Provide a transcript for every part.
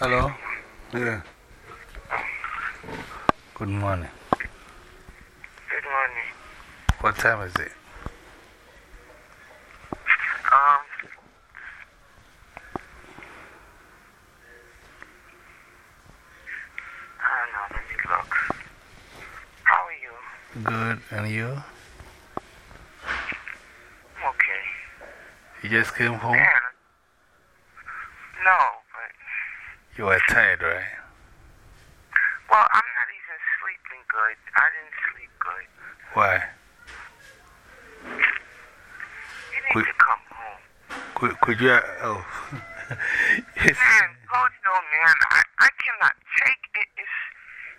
Hello? Yeah. Good morning. Good morning. What time is it? Um, I don't know. Let me look. How are you? Good. And you? I'm okay. You just came home? Man. No, but. You were tired, right? Well, I'm not even sleeping good. I didn't sleep good. Why? You need Quick. to come home. Could? Oh. yes. Man, Kojo, man, I, I cannot take it. It's,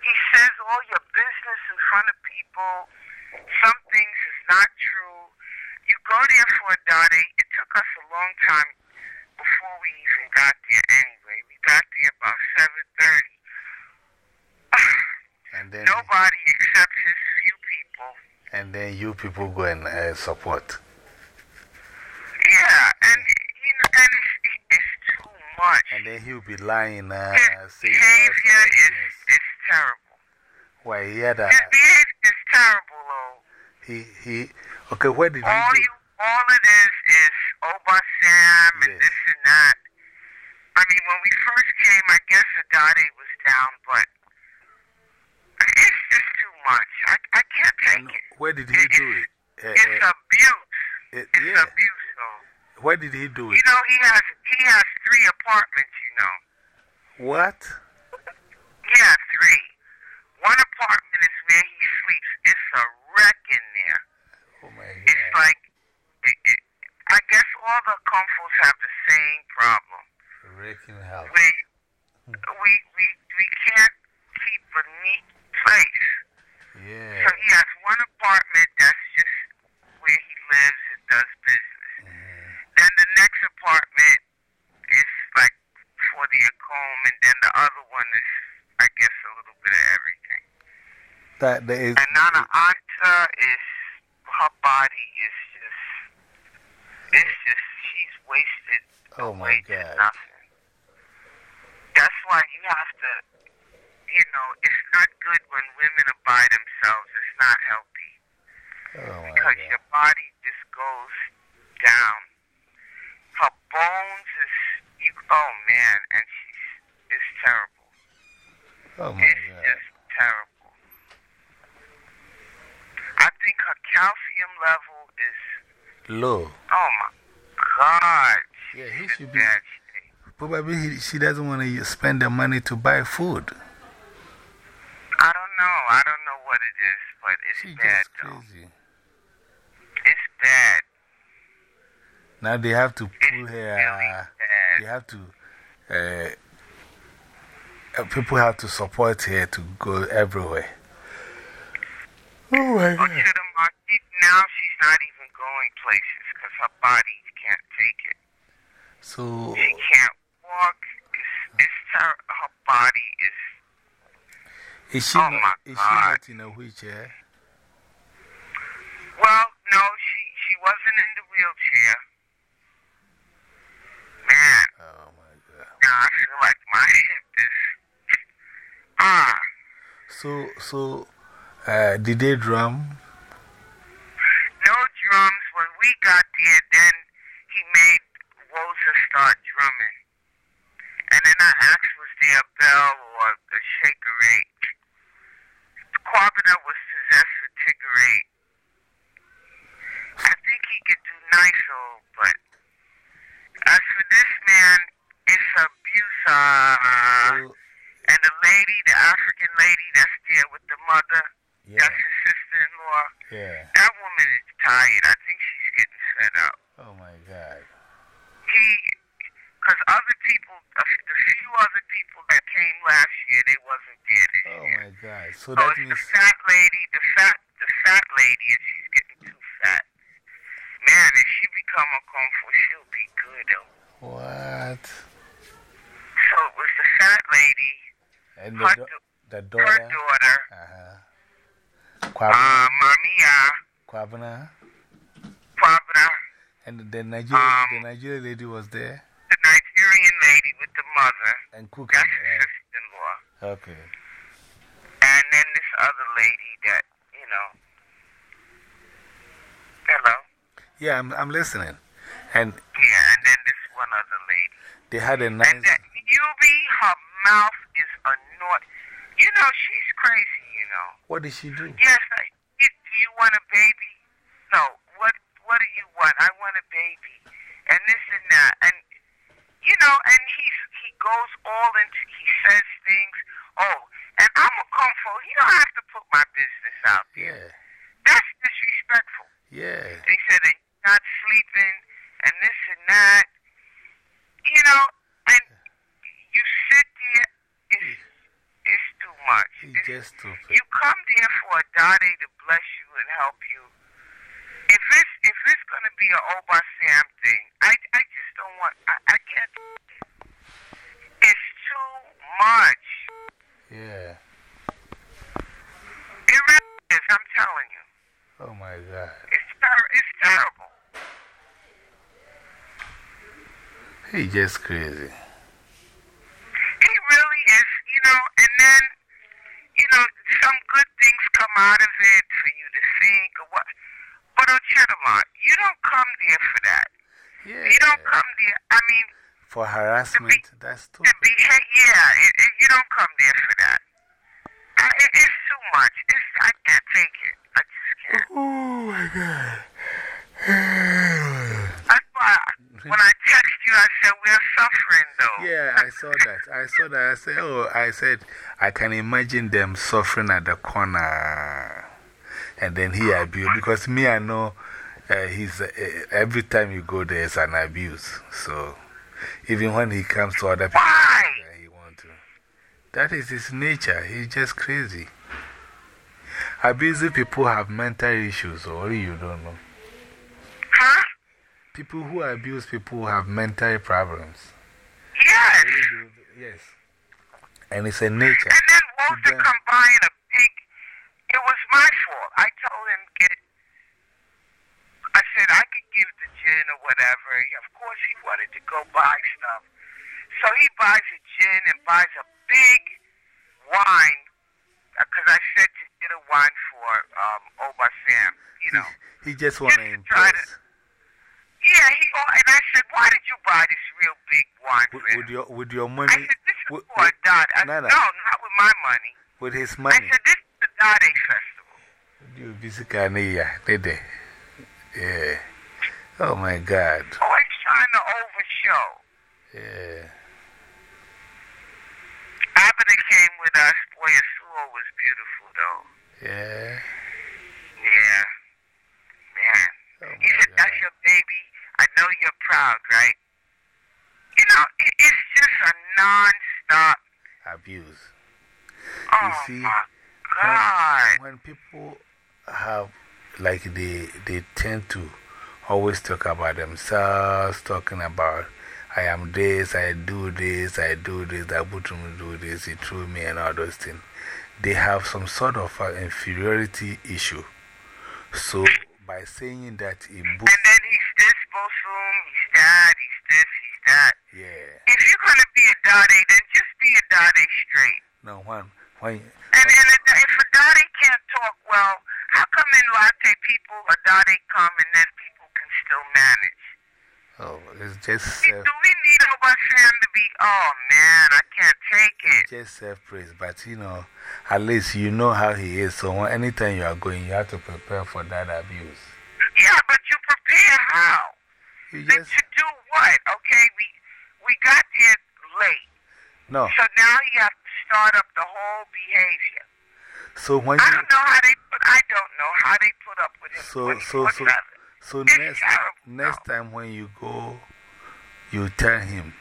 he says all your business in front of people. Some things is not true. You go there for a date. It took us a long time before we even got there anyway. We got there about 7.30. And then, Nobody except his few people. and then you people go and uh, support. Yeah, and, you know, and it's, it's too much. And be lying, uh, saying behavior is, is terrible. Why, he had a. His behavior is terrible, though. He, he, okay, where did All go? you, all it is is Oba Sam and Yes. this and that. I mean, when we first came, I guess Adade was down, but it's just too much. I, I can't take And it. where did he do it? Uh, It's uh, abuse. it- It's yeah. abuse, though. Where did he do it? You know, he has he has three apartments. You know, What? yeah, three. One apartment is where he sleeps. It's a wreck in there. Oh my God. It's like, it, it, I guess all the comforts have the same problem. Wrecking house. We, we, we, we can't keep a neat place. Yeah. So he has one apartment that's just where he lives and does business. Mhm. Then the next apartment is like for the home, and then the other one is, I guess, a little bit of everything. That there is. And Nana Anta is, her body is just, it's just, she's wasted Oh my God. nothing. That's why you have to, you know, it's not good when women are by themselves. It's not healthy Oh because God. your body just goes down. Her bones is, you, oh man, and it's terrible. Oh my It's God. just terrible. I think her calcium level is, Low. oh my God. Yeah, he should be-. Probably he, she doesn't want to spend the money to buy food. I don't know. I don't know what it is, but it's She's bad just though. crazy. It's bad. Now they have to It's pull her. really uh. They have to. Uh, Uh, people have to support her to go everywhere. Oh my God. to the mar- she- now she's not even going places because her body can't take it. So, She can't walk. It's, it's her, her body is. is she, Oh not, is she not in a wheelchair? Well, no, she, she wasn't in the wheelchair. Man, Oh my God. now I feel like my hip is. Ah. So, so uh, did they drum? no drums. When we got there, then he made Woza start drumming. And then I asked, was there a bell or a shaker eight? Kwabena was possessed with Tigger eight. I think he could do nicer, but as for this man, it's abuse. Uh, So, and the lady, the African lady that's there with the mother, yeah, that's his sister-in-law. yeah. That woman is tired. I think she's getting fed up. Oh my God. He, because other people, the few other people that came last year, they wasn't there this Oh year. my God. So So that it's means. the fat lady, the fat, the fat lady, and she's getting too fat. Man, if she become a kung fu, she'll be good. Though. What? So it was the fat lady, And her, the, da- the her daughter? daughter, Uh huh. uh, Mamiya, Kwabena. Kwabra, And the Nigerian, Um, the Nigerian lady was there? the Nigerian lady with the mother. And cooking. That's his right? sister-in-law. Okay. And then this other lady that, you know. Hello? Yeah, I'm, I'm listening. And Yeah, and then this one other lady. they had a nice. And nice. that Yubi, her mouth. You know, she's crazy, you know. What did she do? Yes, I, you, do you want a baby? No. What What do you want? I want a baby. And this and that. And, you know, and he's, he goes all into, he says things. Oh, and I'm a comfort. He don't have to put my business out there. Yeah. That's disrespectful. Yeah. They said that not sleeping and this and that. You know, and you sit there, it's, it's too much. He's It's- just stupid. you come there for a daddy to bless you and help you. If it's if it's gonna be an Oba Sam thing, I I just don't want I, I can't it's too much. Yeah. It really is, I'm telling you. Oh my God. It's ter- it's terrible. He's just crazy. He really is, you know, and then, some good things come out of it for you to think or what. But Ochidama, you don't come there for that. Yeah. You don't come there, I mean, For harassment, that's to stupid. behave, yeah, it, it, you don't come there for that. I, it, it's too much. It's, I can't take it. I just can't. Oh my God. That's why when I text you, I said, we're suffering though. Yeah, I saw that. I saw that. I said, oh, I said, I can imagine them suffering at the corner. And then he abused. Because me, I know uh, he's, uh, every time you go there, it's an abuse. So even when he comes to other people, Why? he want to. That is his nature. He's just crazy. Abusive people have mental issues, or you don't know. Huh? People who are abuse people have mental problems. Yes. Yes. And it's a nature. And then Walter come by in a big. It was my fault. I told him get. I said I could give the gin or whatever. Of course, he wanted to go buy stuff, so he buys a gin and buys a big wine. Because I said to get a wine for um, Oba Sam, you know. He just wanted to try to- Yeah, he. Oh, and I said, why did you buy this real big wine With, with, your, with your I money, said, this is with, for a dot. I, no, no. no, not with my money. with his money? I said, this is the Dade Festival. You basically, yeah, did they? Yeah. Oh my God. Oh, Always trying to overshow. Yeah. Abner came with us. Boy, Asuo was beautiful, though. Yeah. Yeah. Man. Oh He my said, that's God. your baby. I know right? You know, it, it's just a non-stop. Abuse. Oh, see, my God. When people have, like, they, they tend to always talk about themselves, talking about, I am this, I do this, I do this, I put him do this, he threw me, and all those things. They have some sort of uh, inferiority issue. So, by saying that he boosts, he's this Bosum, he's that, he's this, he's that. yeah. If you're going to be a Dade, then just be a Dade straight. No, when, when, And, and if a daddy can't talk well, how come in Larteh people, a Dade come and then people can still manage? oh, it's just Do we need Obosom to be, oh man, I can't take it? it's just self praise. But you know, at least you know how he is. So, anytime you are going, you have to prepare for that abuse. Yeah, but you prepare how? Just, to do what? Okay, we, we got there late. no. So now you have to start up the whole behavior. So, when I don't know how they put, I don't know how they put up with him. so, so, so, so It's next, terrible. next time when you go, you tell him,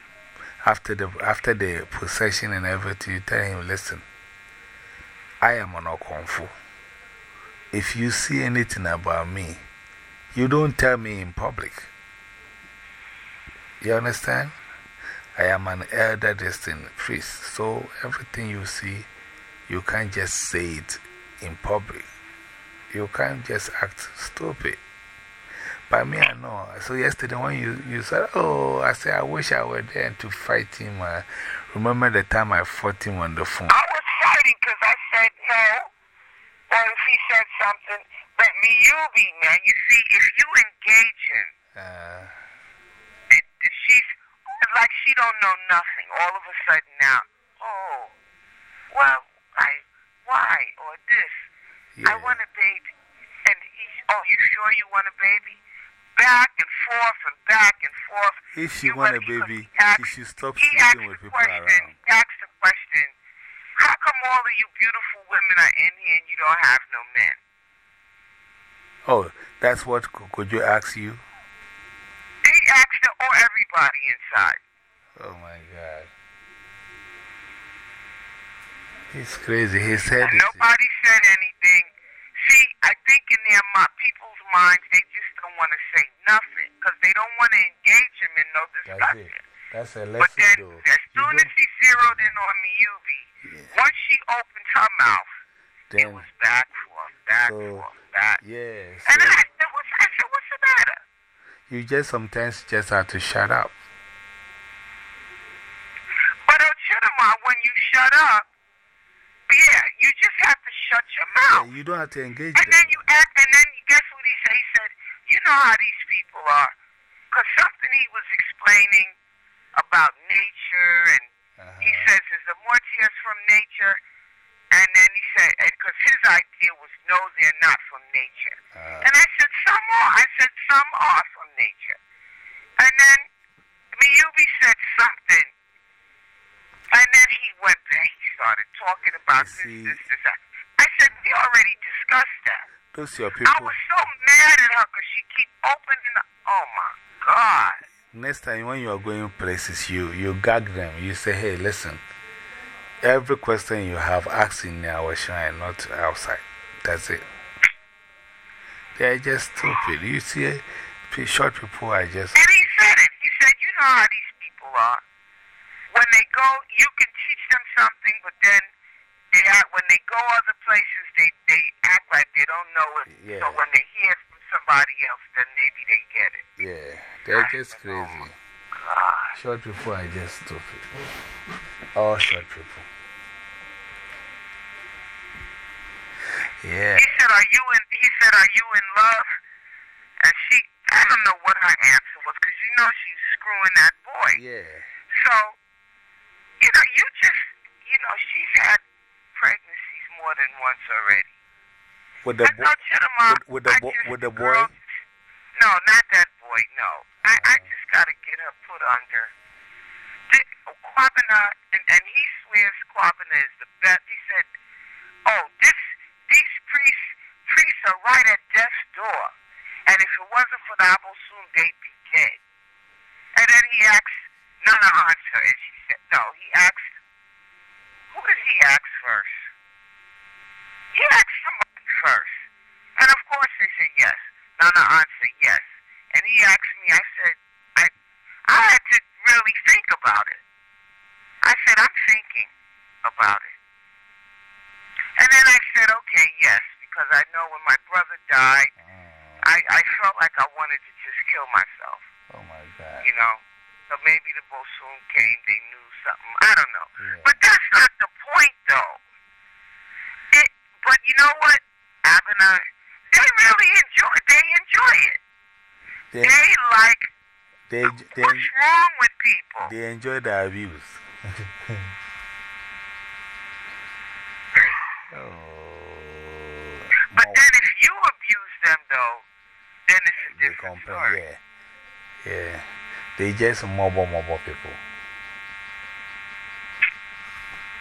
after the, after the possession and everything, you tell him, listen, I am an a kung fu. If you see anything about me, you don't tell me in public. You understand? I am an elder destined priest, so everything you see, you can't just say it in public. You can't just act stupid. But me, I know. So yesterday when you, you said, Oh, I said, I wish I were there to fight him. Uh, remember the time I fought him on the phone? I was fighting because I said no. Or if he said something, but me, you be, man. You see, if you engage him, Uh, it, it- she's like she don't know nothing. All of a sudden now, oh, well, I, why, or this. I want a baby. And he's, oh, you sure you want a baby? Back and forth and back and forth. If she You want a baby, he asked- she should stop He sleeping with the people question, around. he asked the question, how come all of you beautiful women are in here and you don't have no men? Oh, that's what Ko- Kojo asks you? He asked the, oh, everybody inside. Oh my God. He's crazy. And is. nobody said anything. See, I think in their mi- people's minds, they just don't want to say nothing because they don't want to engage him in no That's it. discussion. That's a But then, though. as soon as don't- he zeroed in on Miyubi, Yeah. once she opened her mouth, it was back forth, back So, forth, back. yeah. And So I said, what's, I said, what's the matter? you just sometimes just have to shut up. But Ochidama, when you shut up, yeah, you just have to shut your Yeah, mouth. you don't have to engage And them. then you act, and then guess what he said? He said, you know how these people are. Because something he was explaining about nature, and Uh-huh. he says, is the Mortiers from nature? And then he said, because his idea was, no, they're not from nature. Uh, And I said, some are. I said, some are from nature. And then Miyubi said something. And then he went back. He started talking about this, this, this, that. I said, we already discussed that. those your I was so mad at her because she keep opening the, oh my God. Next time when you are going places, you, you gag them. You say, hey, listen, every question you have, ask in our shrine, not outside. That's it. They are just stupid. You see, short people are just. And he said it. He said, you know how these people are. When they go, you can teach them something, but then they act, when they go other places, they, they act like they don't know it. Yeah. So when they hear from somebody else, then maybe they get it. Yeah, they're crazy. Short people are just stupid. All short people. Yeah. He said, "Are you in?" He said, "Are you in love?" And she, I don't know what her answer was because you know she's screwing that boy. Yeah. So, you know, you just, you know, she's had pregnancies more than once already. With the I boy. know Chittima. with- with the I bo- with the boy? No, not that boy. No, I, I just got to get her put under. The, and, and he swears Kwabena is the best. He said, "Oh, this these priests priests are right at death's door, and if it wasn't for the Abosun, they'd be dead." And then he asked Nana answer, and she said, "No." He asked, "Who did he ask first? He asked somebody first, and of course they said yes. Nana answered yes, and he asked me. I said, "I, I had to really think about it." I said, "I'm thinking about it," and then I said, "Okay, yes," because I know when my brother died, Oh, I, I felt like I wanted to just kill myself, oh my God. you know. So maybe the Bosoon came, they knew something. I don't know. Yeah. But that's not the point, though. It, but you know what, Abner? They really enjoy. They enjoy it. They, They like they, they, what's wrong with people. they enjoy the abuse. oh. But then if you abuse them, though, then it's a they different complain, story. yeah. Yeah. They just mobile, mobile people.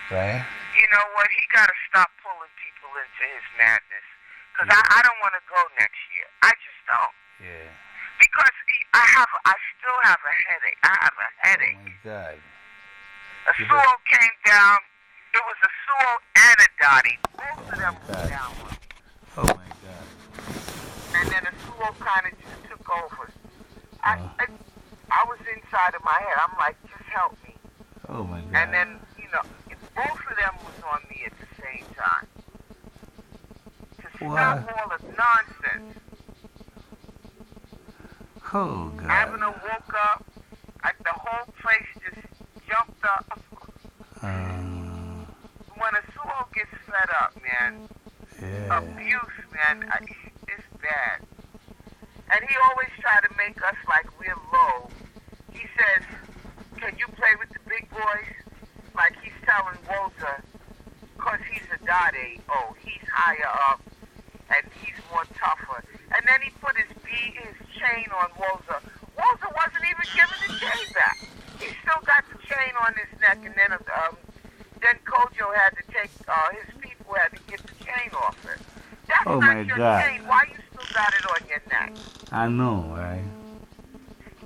Right? You know what? He got to stop pulling people into his madness. Because I, I don't want to go next year. I just don't. Yeah. Because he, I have, I still have a headache. I have a Oh headache. my God. A You came down. It was a Suo and a Dottie. Both of them were down one. Oh my God. And then a Suo kind of just took over. I, Uh. I, I was inside of my head. I'm like, just help me. Oh my God. And then, you know, both of them was on me at the same time. To Wow. stop all the nonsense. Oh, God. Abner woke up, like the whole place just jumped up. Uh, When Asuo gets fed up, man, yeah. abuse, man, I- it's bad. And he always try to make us like we're low. He says, can you play with the big boys? Like he's telling Walter, because he's a Dade, oh, he's higher up and he's more tougher. And then he put his B, his chain on Walter. Walter wasn't even giving the chain back. He still got the chain on his neck and then um, then Kojo had to take, uh, his people had to get the chain off it. That's Oh, not my your God. chain. Why you still got it on your neck? I know, right?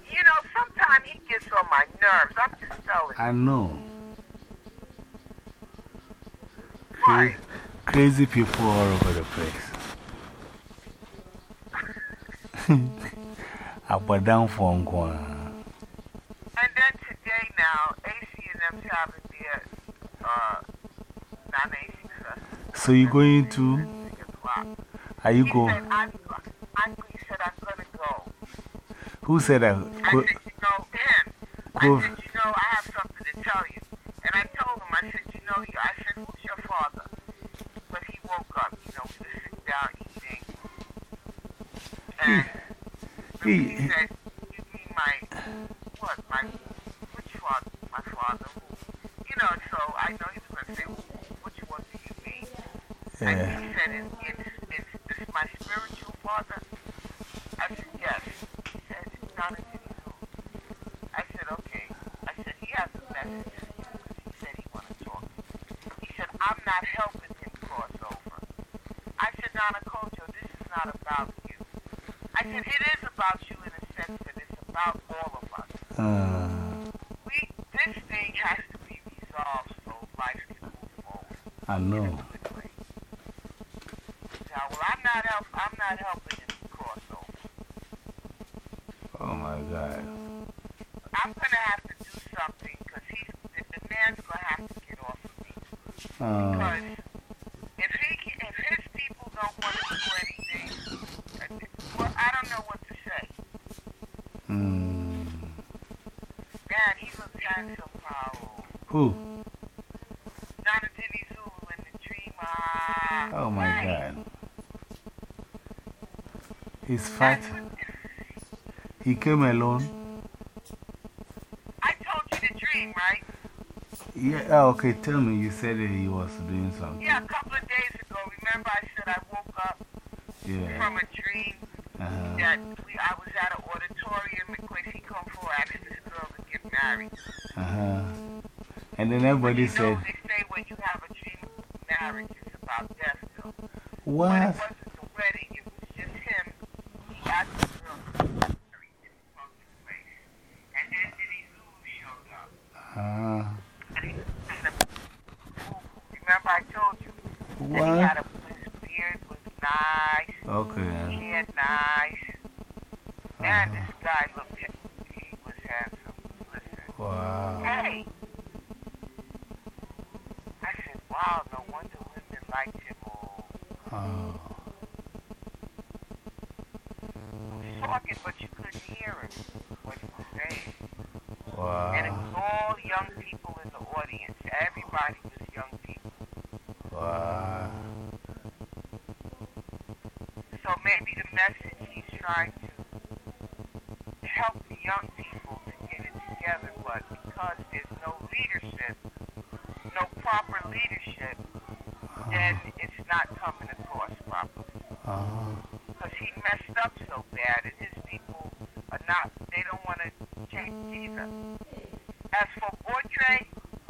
You know, sometimes he gets on my nerves. I'm just telling you. I know. Why? Crazy people all over the place. Up down for Nkwa. And then today now, AC and them's having their uh, non-AC festival. So you going to? at 6 o'clock. Are you He go? said, I'm, I'm, said, I'm going. Who said that? I said, you know. Go- I said, you know, I have something to tell you. And I told him, I said, you know, I said, who's your father? But he woke up, you know, we were sitting down eating. And He- he, he- said, you mean my, what, my, which father? My father? Who? You know, so I know he was going to say, which one do you mean? And yeah. he said, is, is, is this my spiritual father? I said, yes. He said, it's not a Hindu. I said, okay. I said, he has a message for you because he said he want to talk. He said, I'm not helping him cross over. I said, Nana Kojo, this is not about you. I said, it is about you in a sense that it's about all of us. Uh, We, this thing has to be resolved so life can move forward. I know. Now, well, I'm not help. I'm not helping him cross over. Oh my God. I'm gonna have to do something because he's the, the man's gonna have to get off of me. Uh, Because if he can- if his people don't want to do anything, uh, well, I don't know what to say. mm, Man, he looks handsome, Paul. who? Donatini Zulu in the dream. Oh my God. Fat. He came alone. I told you the dream, right? Yeah, oh, okay, tell me. You said that he was doing something. Yeah, a couple of days ago. Remember, I said I woke up Yeah. from a dream Uh -huh. that we, I was at an auditorium in Quincy come for asked this girl to get married. Uh -huh. And then everybody you know, said, they say when you have a dream marriage, it's about death, though. What? wasn't the wedding, it was just him. He asked the girl to get married in the public place. And then Diddy Zulu showed up. Uh, And he, and the, remember I told you that he what? had a, his beard was nice, Okay. he had nice. Man, this guy looked, he was handsome. Listen. Wow. Hey! I said, wow, no wonder women liked him. Oh, Oh. he was talking, but you couldn't hear him. What he was saying. And it Wow. was all young people in the audience. Everybody was young people. Wow. So maybe the message he's trying to help the young people to get it together, but because there's no leadership, no proper leadership, then it's not coming across properly. Uh, because he messed up so bad, and his people are not, they don't want to change either. As for Bortre,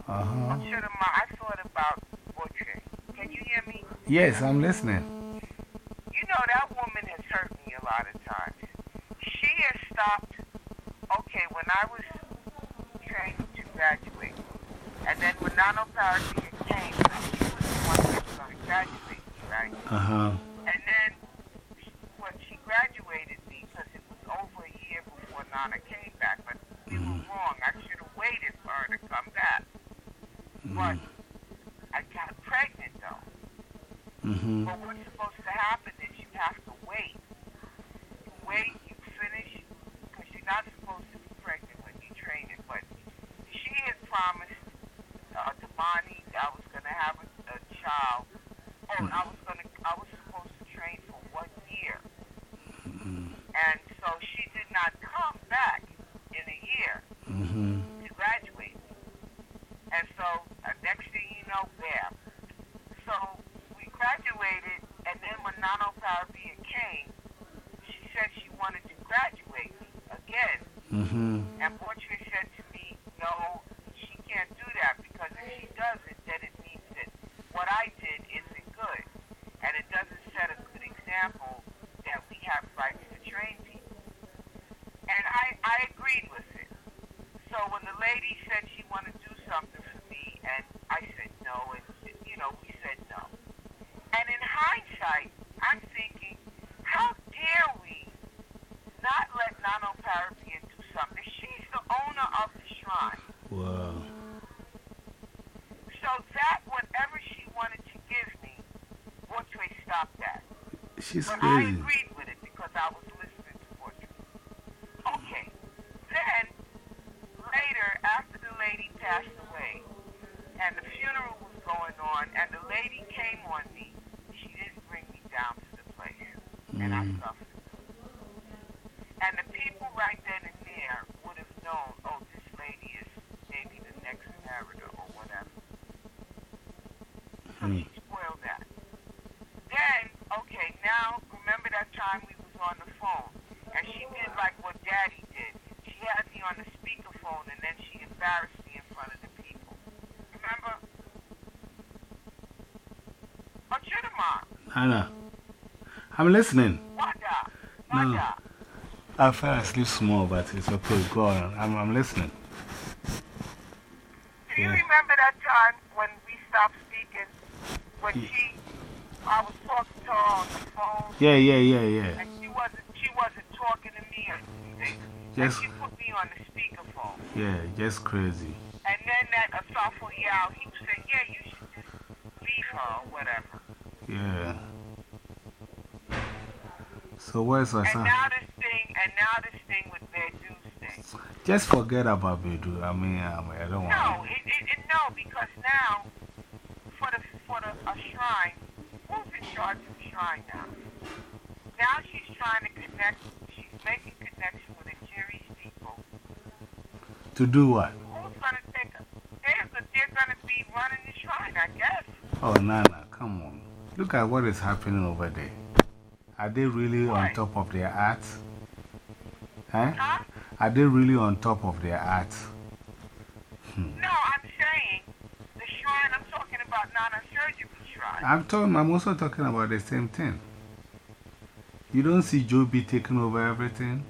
uh -huh. Chudama, I thought about Bortre. Can you hear me? Yes, I'm listening. You know, that woman has hurt me a lot of times. She has stopped, okay, when I was trained to graduate, and then when Nano Parasia came, she was the one that was going to graduate right? Uh huh. And then when she graduated me, because it was over a year before Nana came back, but we were wrong. I should have waited for her to come back. But I got pregnant though. Mm-hmm. But what's supposed to happen is you have to wait. You wait, you finish Imani, I was going to have a, a child. Oh, I was going to, I was supposed to train for one year. And so she did not come back in a year hmm to graduate. And so, uh, next thing you know, there. So, we graduated, and then when Nano Caribbean came, she said she wanted to graduate me again. hmm And Portrait said to me, no, she can't do that because if she does it, then it means that what I did isn't good. And it doesn't set a good example that we have rights to train people. And I, I agreed with it. So when the lady said she wanted to do something for me, and I said no, and, you know, we said no. And in hindsight, I'm thinking, how dare we not let Nano Caribbean do something? She's the owner of the shrine. Wow. So that, whatever she wanted to give me, Portray stopped that. She's But I crazy. agreed with it because I was listening to Portray. Okay. Then, later, after the lady passed away, and the funeral was going on, and the lady came on me, she didn't bring me down to the place. And I Mm. suffered. And the people right then and there would have known, oh, this lady is maybe the next narrator or whatever. So Hmm. she spoiled that. Then, okay, now remember that time we was on the phone, and she did like what Daddy did. She had me on the speakerphone, and then she embarrassed me in front of the people. Remember? Oh, Chidamar, Anna, I'm listening. No. I fell asleep small, but it's okay. Go on. I'm, I'm listening. Do you Yeah. remember that time when we stopped speaking? When she, I was talking to her on the phone, Yeah, yeah, yeah, yeah. and she wasn't, she wasn't talking to me or anything. Yes. And she put me on the speakerphone. Yeah, just crazy. And then that Asafo Yao, he said, yeah, you should just leave her or whatever. Yeah. So where's my And son? now this thing, and now this thing with Bedu's thing. Just forget about Bedu. I mean, um, I don't No, want it, it, it, no, because now, for the, for the a shrine, who's in charge of the shrine now? Now she's trying to connect, she's making connection with the Jerry's people. to do what? Who's going to take her? They're, they're going to be running the shrine, I guess. Oh, Nana, come on. Look at what is happening over there. Are they really on top of their art? Huh? Huh? Are they really on top of their art? Hmm. No, I'm saying the shrine, I'm talking about not a surgical shrine. I'm, talking, I'm also talking about the same thing. You don't see Joby taking over everything?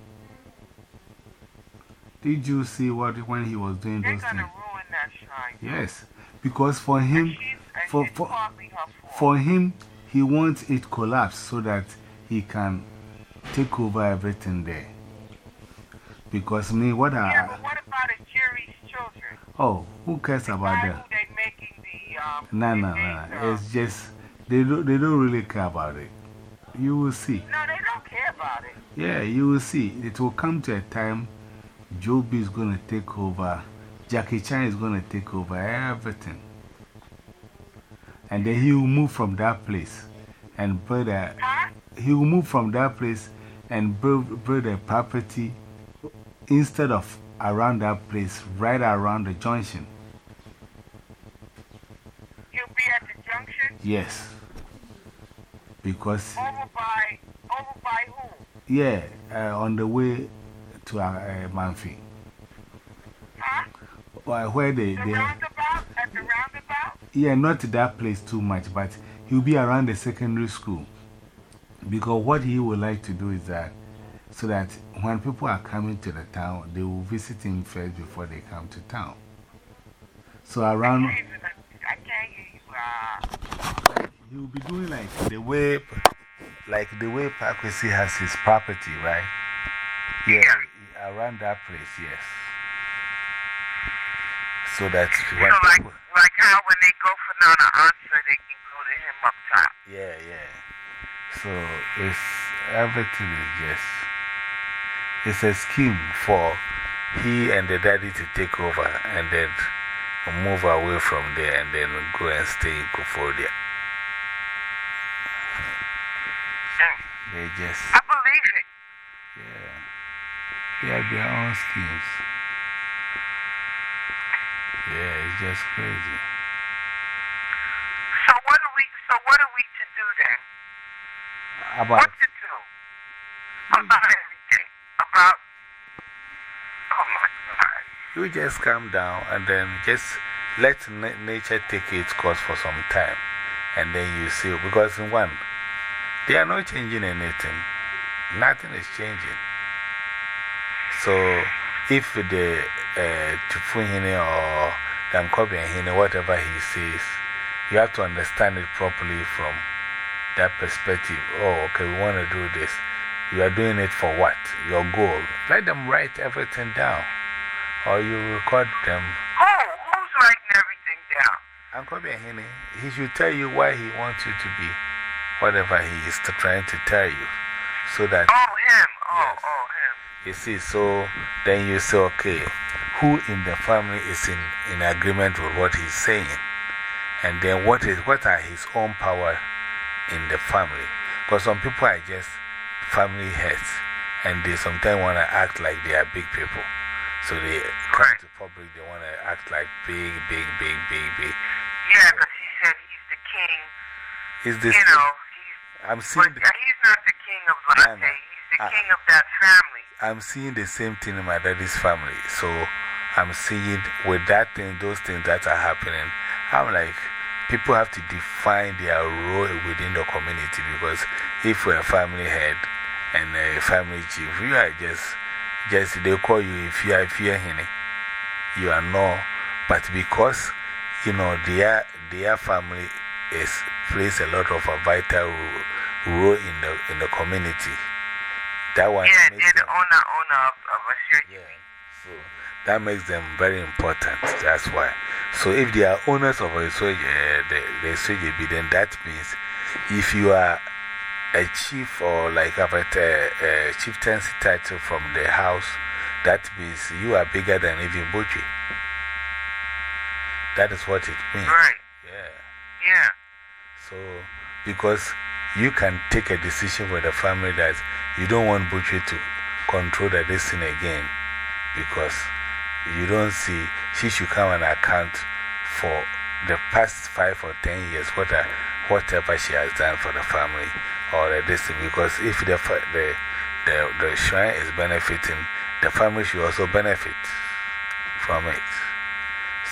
Did you see what when he was doing They're those going to things? ruin that shrine. Yes, because for him, for, for, partly her fault. for him, he wants it collapsed so that he can take over everything there. Because me, what yeah, but what about the Jerry's children? Oh, who cares about Why that? the, um, No, no, the no. It's just, they don't, they don't really care about it. You will see. No, they don't care about it. Yeah, you will see. It will come to a time Joby is going to take over, Jackie Chan is going to take over everything. And then he will move from that place and build a. Huh? He will move from that place and build, build a property instead of around that place, right around the junction. He'll be at the junction Yes. Because, over by, over by who? yeah, uh, on the way to uh, uh, Manfi, Huh? uh, where they, The they, roundabout? At the roundabout? Yeah, not that place too much, but he'll be around the secondary school. Because what he would like to do is that, so that when people are coming to the town, they will visit him first before they come to town. So around, I can't hear you. Uh, he will be doing like the way, like the way Pakwesi has his property, right? Yeah, around that place, yes. So that when people, when they go for Nana answer, they can go to him up top. Yeah, yeah. So it's everything is just it's a scheme for he and the daddy to take over and then move away from there and then go and stay in Kufodia. They just. I believe it. Yeah. They have their own schemes. Yeah, it's just crazy. So what are we, so what are we to do then? About, What to do about everything? About, oh my God. you just calm down and then just let na nature take its course for some time. And then you see, because in one, they are not changing anything. Nothing is changing. So, if the uh, Chifuhine or Damkobiahine, whatever he says, you have to understand it properly from that perspective. Oh, okay, we want to do this. You are doing it for what? Your goal. Let them write everything down. Or you record them. Who? Who's writing everything down? Uncle Biahine, he should tell you why he wants you to be whatever he is trying to tell you. So that. Oh, him. Oh, Yes. oh, him. You see, so then you say, okay, who in the family is in, in agreement with what he's saying? And then what, is, what are his own power in the family? Because some people are just family heads and they sometimes want to act like they are big people. So they come Right. to public, they want to act like big, big, big, big, big. Yeah, because he said he's the king. Is this You know, he's, I'm seeing, the- he's not the king of Larteh. He's the Uh, king of that family. I'm seeing the same thing in my daddy's family. So I'm seeing with that thing, those things that are happening. I'm like, people have to define their role within the community because if you're a family head and a family chief, you are just, just they call you if you are fear hine. You are no, but because you know their, their family is plays a lot of a vital role in the, in the community. That one Yeah, they're the owner, owner of, of a church. yeah. So that makes them very important. That's why. So if they are owners of a soldier, the, the soldier, then that means if you are a chief or like have a, a chieftaincy title from the house, that means you are bigger than even Bochi. That is what it means. Right. Yeah. Yeah. So, because you can take a decision with the family that you don't want Butchie to control the destiny again because you don't see she should come and account for the past five or ten years, what are, whatever she has done for the family or the destiny. Because if the, the, the, the shrine is benefiting, the family should also benefit from it.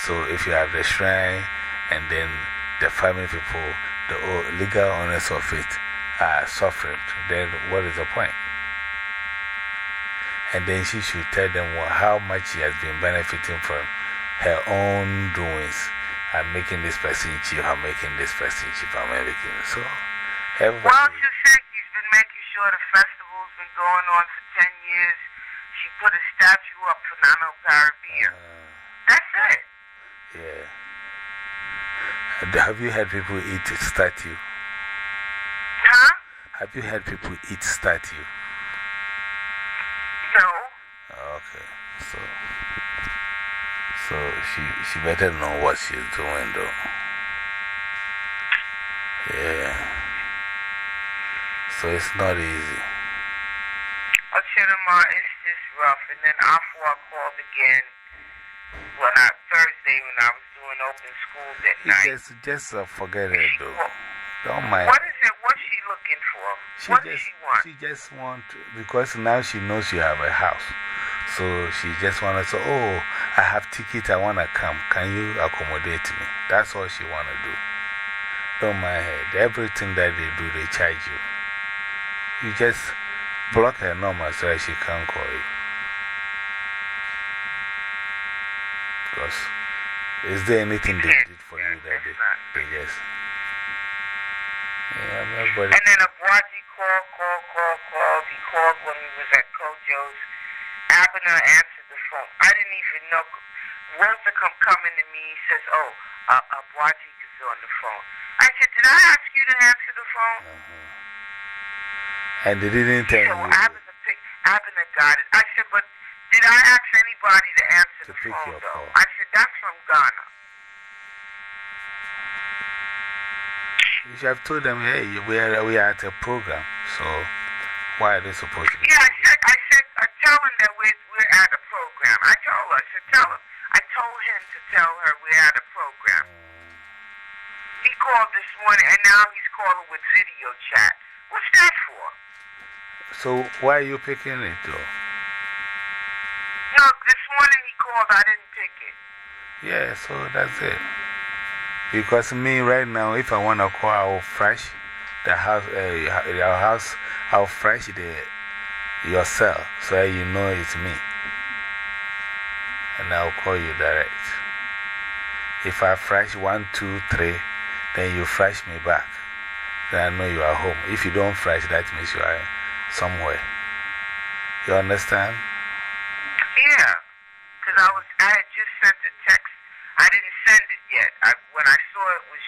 So if you have the shrine and then the family people, the legal owners of it are suffering, then what is the point? And then she should tell them what, how much she has been benefiting from her own doings. I'm making this person chief, I'm making this person chief, I'm making. So, everybody. Well, she said she's been making sure the festival's been going on for 10 years. She put a statue up for Nano Caribbean. Uh, That's it. yeah. Have you had people eat statue? Huh? Have you had people eat statue? No. Okay, so so she she better know what she's doing though. Yeah. So it's not easy. I said to my, it's just rough. And then after I called again, well, not Thursday when I was doing open school that You night. just just uh, forget it though. Don't mind. What is it? What's she? She what just she just want because now she knows you have a house. So she just want to say, Oh, I have ticket, I want to come. Can you accommodate me? That's all she want to do. Don't mind her. Everything that they do, they charge you. You just block her number so that she can't call you. Because is there anything they did for you that. they, That's not- they just. Yeah, everybody. And then Abuaji called, called, called, called. He called when he was at Kojo's. Abner answered the phone. I didn't even know. Walter come coming to me. He says, Oh, uh, Abuaji is on the phone. I said, Did I ask you to answer the phone? And they didn't He tell said, you. Abner, pick, Abner got it. I said, But did I ask anybody to answer To the phone, though? call. I said, That's from Ghana. You should have told them, hey, we are, we are at a program, so why are they supposed to be? Yeah, I said, I said, I tell him that we're, we're at a program. I told her, I said, tell him. I told him to tell her we're at a program. He called this morning, and now he's calling with video chat. What's that for? So why are you picking it, though? No, this morning he called, I didn't pick it. Yeah, so that's it. Because me right now, if I want to call fresh, the house, uh, your house, I'll fresh the, your cell so you know it's me. And I'll call you direct. If I fresh one, two, three, then you fresh me back. Then I know you are home. If you don't fresh, that means you are somewhere. You understand? Yeah, because I, was, I had just sent a text. I didn't send it yet. I, when I saw it was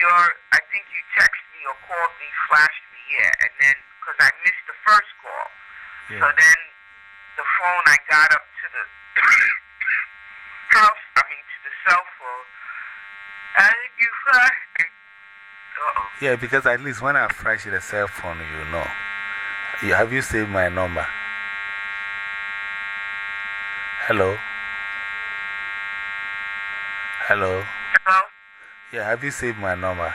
your, I think you texted me or called me, flashed me, yeah. And then, because I missed the first call. So then the phone, I got up to the house, I mean to the cell phone. And you flashed me. Uh-oh. Yeah, because at least when I flash the cell phone, you know. You, have you saved my number? Hello? Hello? Hello? Yeah, have you saved my number?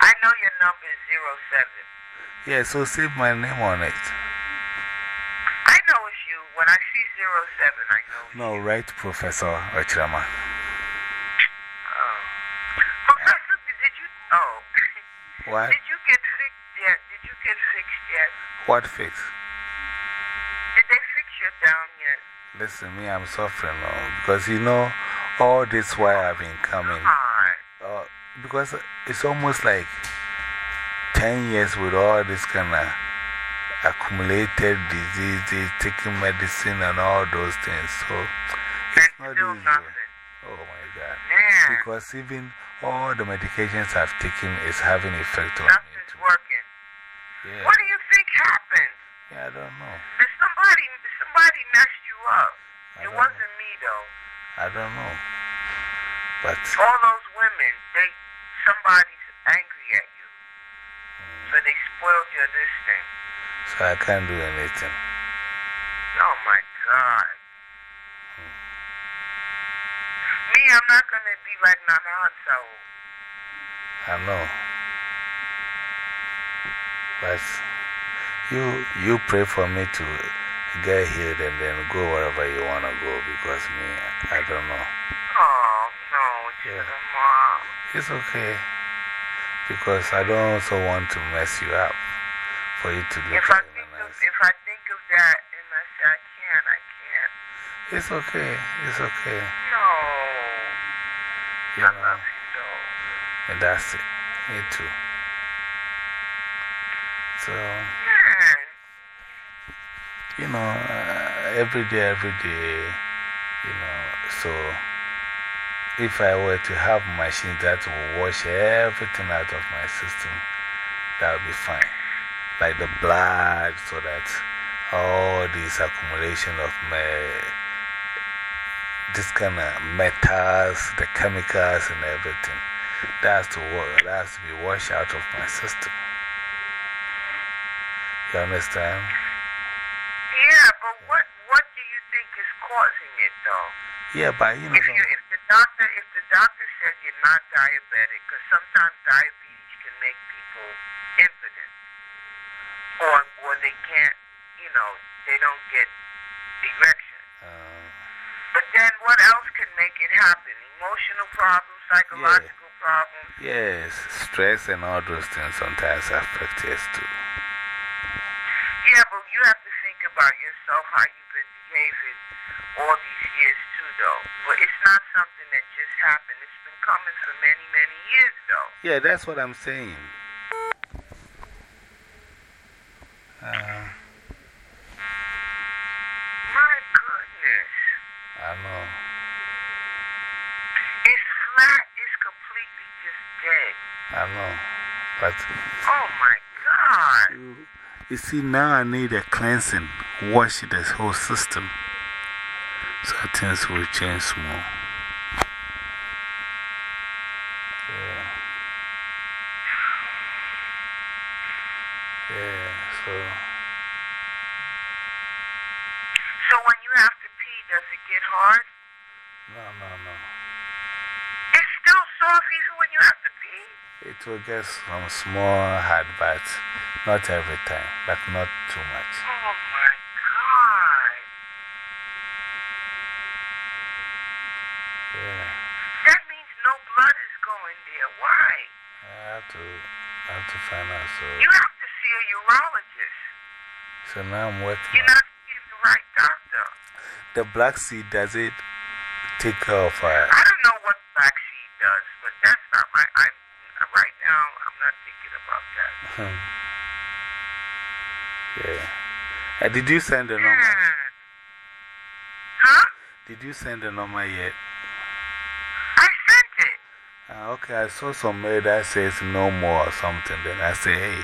I know your number is zero seven. Yeah, so save my name on it. I know it's you. When I see zero seven, I know No, right, Professor Ochirama. Oh. Professor, did you, oh. What? Did you get fixed yet? Did you get fixed yet? What fix? Did they fix you down yet? Listen, me, I'm suffering now. Because you know, all this why I've been coming. Uh, because it's almost like 10 years with all this kind of accumulated diseases, taking medicine and all those things. So it's not easy. nothing. Oh my God. Because even all the medications I've taken is having effect on me. nothing's working. Yeah. What do you happened? yeah, I don't know. Did somebody, somebody messed you up? I It wasn't me, though. I don't know. But All those women, they, somebody's angry at you. So they spoiled you this thing. so I can't do anything. Oh my God. Me, I'm not going to be like Nana Hanso. I know. But you, you pray for me to get healed and then go wherever you want to go because me, I don't know. Oh, no, Yeah. It's okay. Because I don't also want to mess you up for you to look If I, at think me of, if I think of that and I say I can't, I can't. It's okay. It's okay. No. You I know, love you, though. and that's it. Me too. So. You know, uh, every day, every day, you know, so if I were to have machines that will wash everything out of my system, that would be fine. Like the blood, so that all this accumulation of me, this kind of metals, the chemicals, and everything, that has to, that has to be washed out of my system. You understand? Yeah, what, what do you think is causing it, though? Yeah, but you know, If, you, if, the doctor, if the doctor said you're not diabetic, because sometimes diabetes can make people impotent, or, or they can't, you know, they don't get erection. uh, But then what else can make it happen? Emotional problems, psychological problems. yes, stress and all those things sometimes affect us too. Yeah, but you have to think about yourself, how you've been behaving all these years, too, though. But it's not something that just happened. It's been coming for many, many years, though. Yeah, that's what I'm saying. Uh, My goodness. I know. It's flat. It's completely just dead. I know. But Oh, my God. you, you see, now I need a cleansing, wash this whole system so things will change more. Yeah. So, So when you have to pee, does it get hard? no, no, no. It's still soft even when you have to pee. Get some small hard but not every time, but not too much. Oh my God. Yeah. That means no blood is going there. Why? I have to, I have to find out. So, You have to see a urologist. so now I'm working. You're not seeing the right doctor. The black seed, does it take care of uh, I don't know what black seed does, but that's not my. I, right now, I'm not thinking about that. Hmm. yeah. Uh, did you send the number? Huh? Did you send the number yet? I sent it. Uh, okay, I saw some mail that says no more or something. Then I say, hey,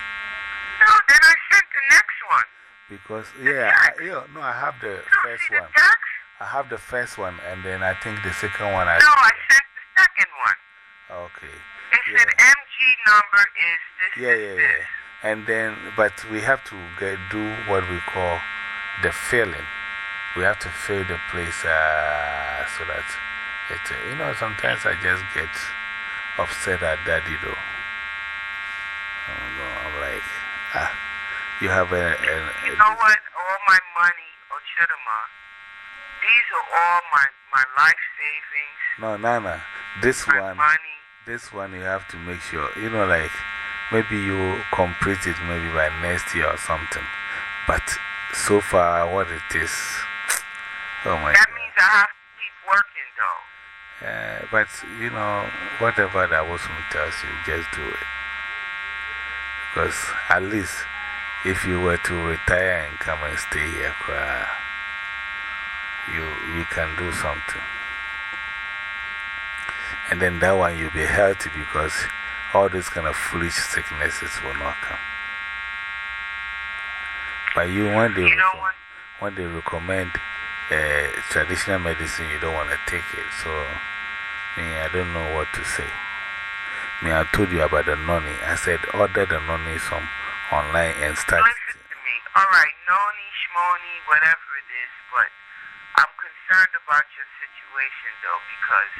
No, then I sent the next one. because, yeah, I, yeah, no, I have the You first see the one. text? I have the first one, and then I think the second one I. No, I sent the second one. Okay. It Yeah. said MG number is this. Yeah, this, yeah, this. yeah. And then, but we have to get, do what we call the filling. We have to fill the place uh, so that it, you know, sometimes I just get upset at daddy though. I'm like, ah, you have a. a, a You know what? All my money, Ochidama, these are all my, my life savings, No, Nana, this one, money. This one you have to make sure, you know, like maybe you complete it maybe by next year or something. But so far, what it is, oh my That God. means I have to keep working, though. Uh, but you know, whatever that Wilson tells you, just do it. Because at least if you were to retire and come and stay here, you, you can do something. And then that one you'll be healthy because all these kind of foolish sicknesses will not come. But you, when they, You know when they recommend uh, traditional medicine, you don't want to take it. So, me, I don't know what to say. Me, I told you about the noni. I said, order the noni some online and start. Listen to me. All right, noni, shmoni, whatever it is, but I'm concerned about your situation, though, because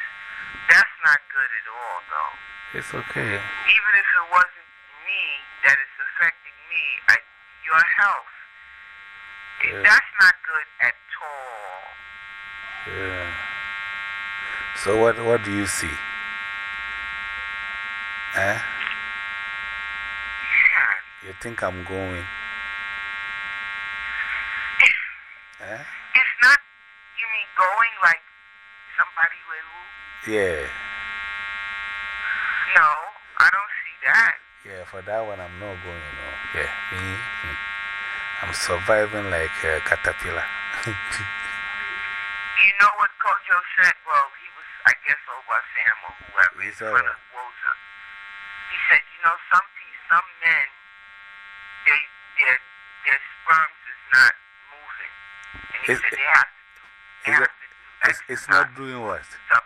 that's not good at all, though. It's okay. Even if it wasn't me that is affecting me, I, your health, Yeah. that's not good at all. Yeah. So, what, what do you see? Eh? Yeah. You think I'm going? Eh? It's not, you mean going like somebody with who? Yeah. No, I don't see that. Yeah, for that one, I'm not going. No. Yeah, me. I'm surviving like a caterpillar. You know what Kojo said? Well, he was, I guess, over Sam or whoever in He said of Woza. He said, you know, some some men, they, their, their sperms is not moving. And he Is said they have to, they have it- to do it's, it's not doing what? So,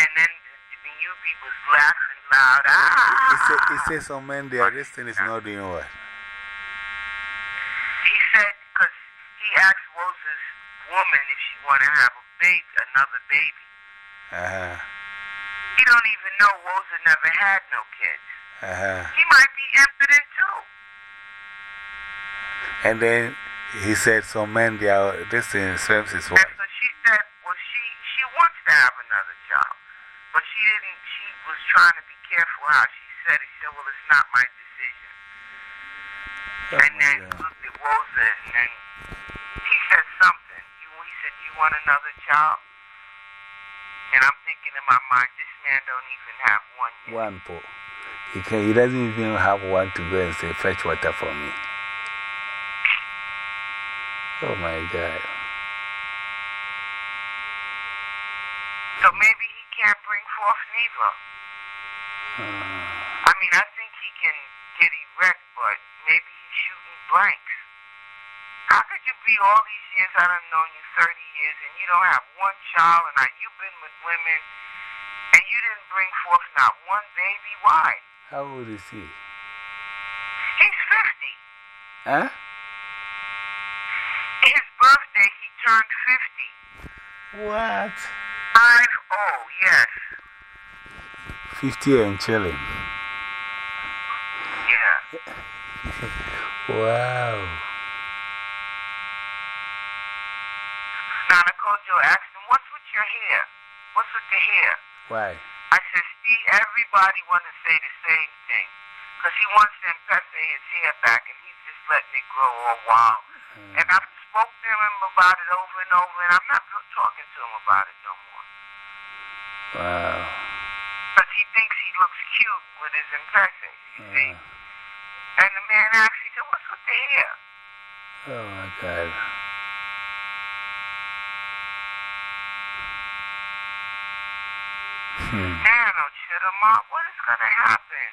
and then the, the UB was laughing loud. He Ah! said, he said, some men there, this thing is not doing what? He said, because he asked Woza's woman if she want to have a baby, another baby. Uh huh. He don't even know Woza never had no kids. Uh huh. He might be impotent too. And then he said, some men thing, sperms is what? And so she said, well, she, she wants to have another child. But she didn't, she was trying to be careful how she said it. She said, well, it's not my decision. Oh and my then God. looked at Woza and then he said something. You, he said, you want another child? And I'm thinking in my mind, this man don't even have one yet. One po. He, can, he doesn't even have one to go and say, fetch water for me. Oh my God. So maybe he can't bring forth neither. Uh, I mean, I think he can get erect, but maybe he's shooting blanks. How could you be all these years, I done known you 30 years, and you don't have one child, and now you've been with women, and you didn't bring forth not one baby? Why? how old is he? He's 50. Huh? His birthday, he turned 50. What? 5 oh, yes. 50 and chilling. Yeah. Wow. Now, Nicole Joe asked him, What's with your hair? What's with the hair? Why? See, everybody want to say the same thing. Because he wants to impress his hair back, and he's just letting it grow all wild. Hmm. And I've spoke to him about it over and over, and I'm not talking to him about it no more. Wow. Because he thinks he looks cute with his impressions, you see. Uh, And the man he said, What's with the hair? oh my God. Hmm. Man, up. What is going to happen?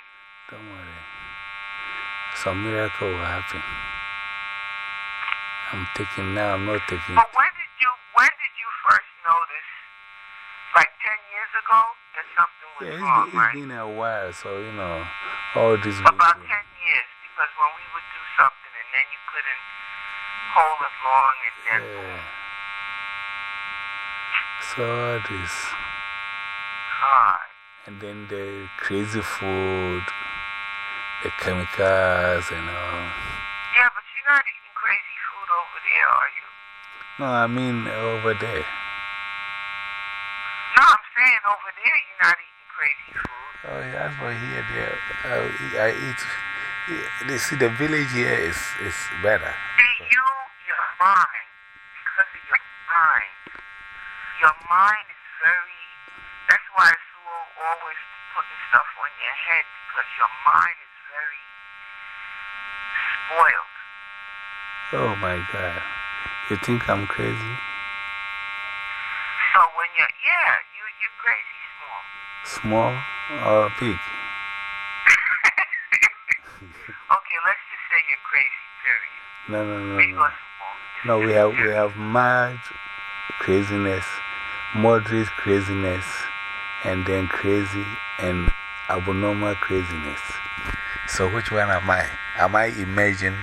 Don't worry. Some miracle will happen. I'm taking now, I'm not taking. But when did you, when did you first notice, like 10 years ago, that something was Yeah, it's, wrong, been- right? it's been a while, so you know, all this. About 10 years, because when we would do something and then you couldn't hold it long and then Yeah. So all this. And then the crazy food, the chemicals, and all. Yeah, but you're not eating crazy food over there, are you? No, I mean over there. No, I'm saying over there you're not eating crazy food. Oh, yeah, that's why here, there. I, eat- I eat. They see the village here is, is better. See, you, your mind, because of your mind, your mind is very, that's why Sue always putting stuff on your head, because your mind is very spoiled. Oh my God. You think I'm crazy? So when you're, yeah, you, you're crazy small. Small or big? Okay, let's just say you're crazy, period. No, no, no. Big no. or small. No, we have, we have mad craziness, moderate craziness, and then crazy and abnormal craziness. So, which one am I? Am I emerging?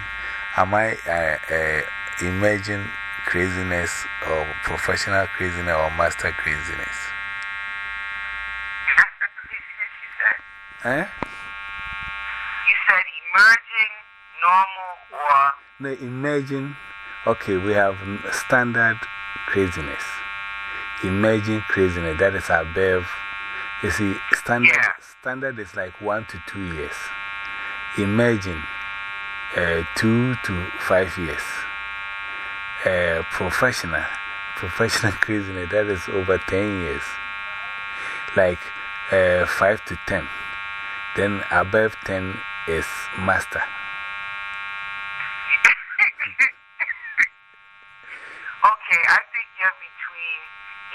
Am I uh, uh, emerging craziness or professional craziness or master craziness? That's the you said. Eh? You said emerging, normal, or No, emerging. Okay, we have standard craziness. Emerging craziness, that is above. You see, standard, Yeah. standard is like one to two years. Emerging, uh, two to five years. Uh, professional, professional craziness, that is over 10 years. Like uh, five to 10. Then above 10 is master. Okay, I think you're between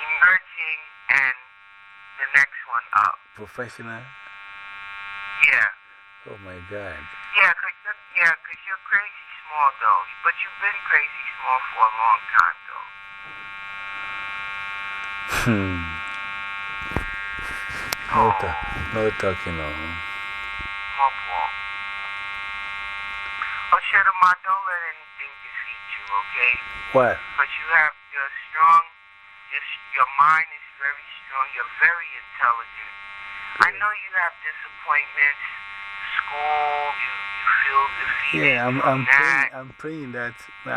emerging and the next one up. Professional. Yeah. Oh my God. Yeah, because you're, yeah, cause you're crazy small, though. But you've been crazy small for a long time, though. Hmm. No, Oh, ta no talking on. small ball. Oh, Shedama, don't let anything defeat you, okay? What? But you have, you're strong. Your, your mind is very strong. You're very intelligent. I know you have disappointments. School, you, you feel defeated. Yeah, I'm, I'm, praying, I'm praying that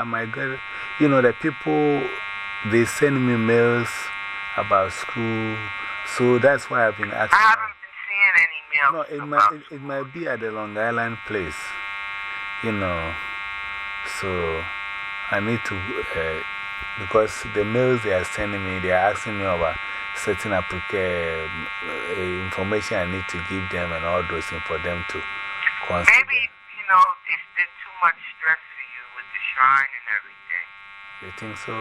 my God, you know, the people, they send me mails about school. So that's why I've been asking. I haven't been seeing any mail. No, it might, it, it might be at the Long Island place, you know. So I need to, uh, because the mails they are sending me, they are asking me about certain applica uh, information I need to give them and all those things for them to consider. Maybe, you know, it's been too much stress for you with the shrine and everything. You think so?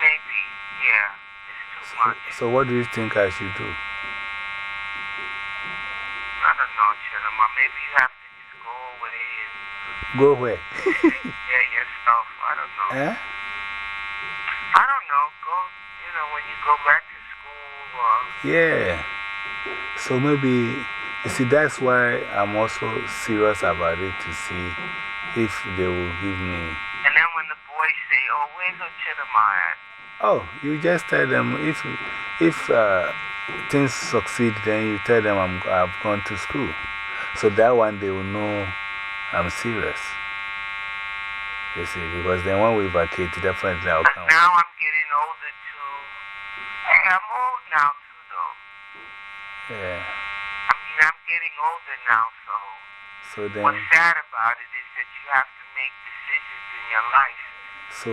Maybe, yeah. It's too So, much. so what do you think I should do? I don't know. Maybe you have to just go away and Go where? yeah, yourself. I don't know. eh? I don't know. Go, you know, when you go back to school or. Yeah. So maybe, you see, that's why I'm also serious about it to see if they will give me. And then when the boys say, oh, where's at? Oh, you just tell them if, if uh, things succeed, then you tell them I'm, I've gone to school. So that one they will know I'm serious. You see, because then when we vacate, definitely I'll come. Now I'm getting older too. Hey, I'm old now too, though. Yeah. I mean, I'm getting older now, so. So then. What's sad about it is that you have to make decisions in your life. So,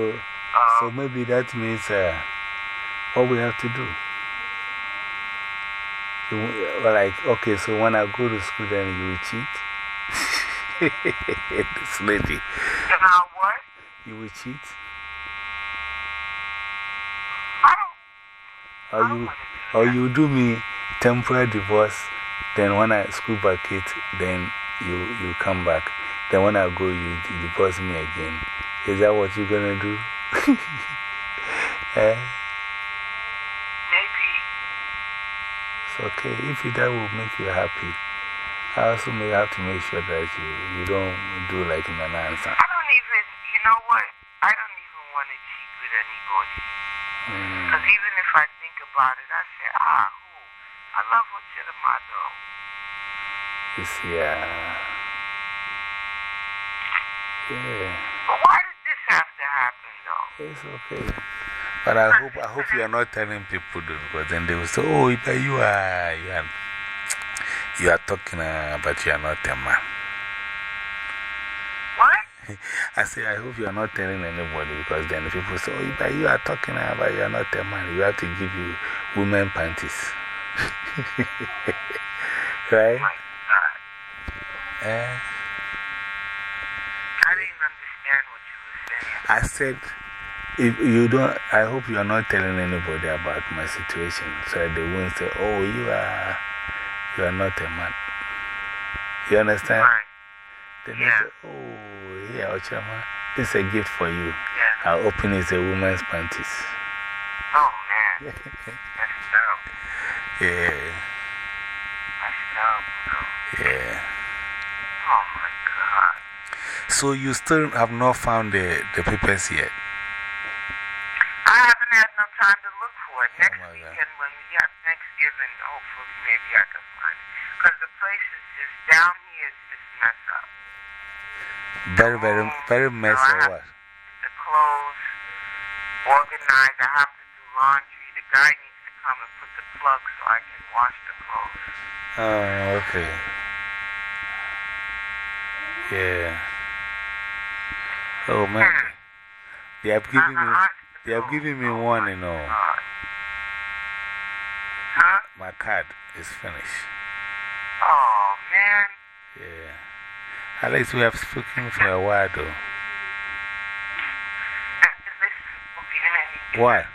so Um, maybe that means uh, what we have to do. You, like, okay, so when I go to school, then you will cheat. this lady, and now what? you will cheat. I don't. Or I don't you, want to do or you do me temporary divorce, then when I school vacate, then you, you come back. Then when I go, you divorce me again. Is that what you're gonna do? eh? Maybe. It's okay. If you, that will make you happy, I also may have to make sure that you, you don't do like Nanansa. I don't even, you know what? I don't even want to cheat with anybody. Mm. Because even if I think about it, I say, ah? I love what you're though. It's, yeah. Yeah. But why did this have to happen, though? It's okay. But I hope, I hope you are not telling people though, because then they will say, oh, but you are, you are, you are talking, uh, but you are not a man. What? I say, I hope you are not telling anybody because then the people say, oh, but you are talking about you are not a man. You have to give you women panties. right? My God. Eh? I didn't understand what you were saying. I said, if you don't, I hope you are not telling anybody about my situation so that they won't say, oh, you are, you are not a man. You understand? Right. Then Yeah. they say, oh, yeah, Ochama, this is a gift for you. Yeah. I'll open it, it's a woman's panties. Oh, man. Yeah, That's terrible, though. yeah. Oh, my God. So you still have not found the, the papers yet? I haven't had no time to look for it. Oh, Next my weekend, when we have Thanksgiving, hopefully, maybe I can find it. Because the place is just down here, it's just messed up. Very, very, oh, very mess No, I or have- what? The clothes organized. I have to do laundry. The guy needs to come and put the plug so I can wash the clothes. Oh, okay. Yeah. Oh, man. Hmm. They have given uh, uh, me, uh, they have given me oh, one, you know. Huh? My card is finished. Oh, man. Yeah. At least we have spoken for a while, though. Listen, What?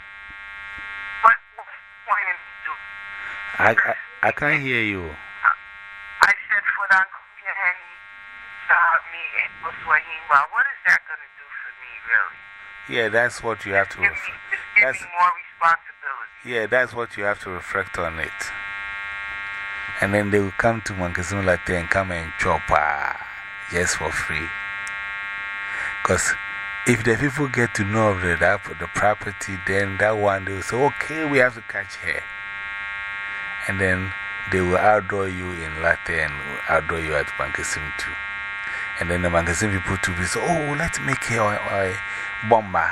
What, what plan do? I, I, I can't hear you. I said for that Henny, me, and Swahili. What is that going to do for me, really? Yeah, that's what you have to Give me, That's- more responsibility. Yeah, that's what you have to reflect on it. And then they will come to Mankazino Larteh and come and chop ah, just for free. Because if the people get to know of the, that, the property, then that one they will say, okay, we have to catch her. And then they will outdoor you in Larteh and outdoor you at Bankasim too. And then the Bankasim people too will say, oh, let's make her a, a bomber.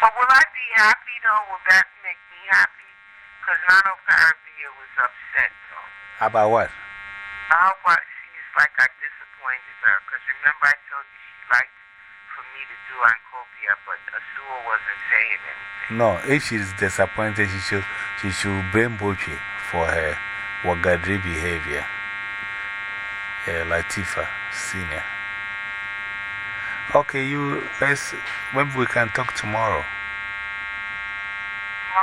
But will I be happy, though? Will that make me happy? Because Nano Caribbean was upset, though. About what? Hope I, she's like I disappointed her. Because remember, I told you she liked for me to do Ancopia, but Asuo wasn't saying anything. No, if she's disappointed, she should, she should blame Boche for her Wagadri behavior. Yeah, Latifa, senior. Okay, you, let's, maybe we can talk tomorrow.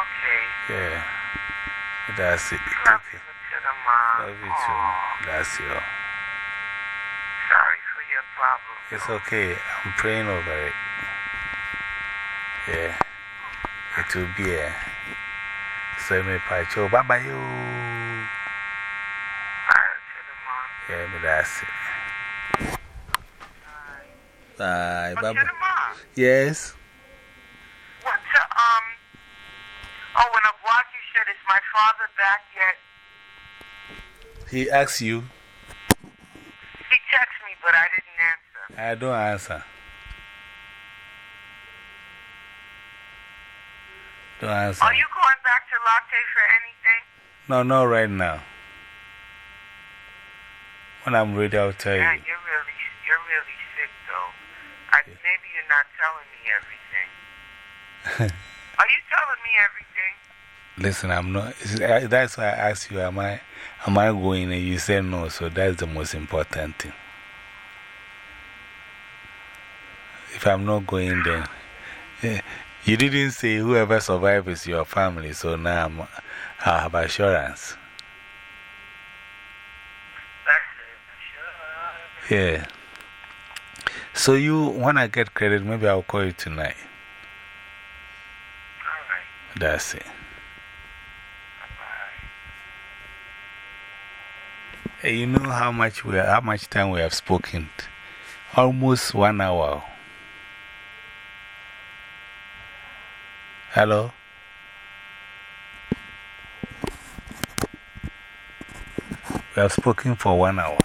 Okay. Yeah. That's it. Love Take you. Love you too. That's your. Sorry for your problem. It's okay. I'm praying over it. Yeah. It will be a. So, me, Pacho. Bye bye, you. Sorry to the mom. Yeah, but that's it. The mom. yes. What um, oh, when Aguaki said, is my father back yet? He asked you. He texted me, but I didn't answer. I don't answer. Don't answer. Are you going back to Larteh for anything? No, not right now. When I'm ready, I'll tell Yeah, you. you're really, you're really sick, though. I, maybe you're not telling me everything. Are you telling me everything? Listen, I'm not. I- That's why I asked you, am I, am I going? And you said no, so that's the most important thing. If I'm not going, then. eh, You didn't say whoever survives is your family, so now I'm, I have assurance. That's it. Sure. Yeah. So, you, when I get credit, maybe I'll call you tonight. All right. That's it. Bye. Hey, you know how much, we, how much time we have spoken? Almost one hour. Hello? We have spoken for one hour.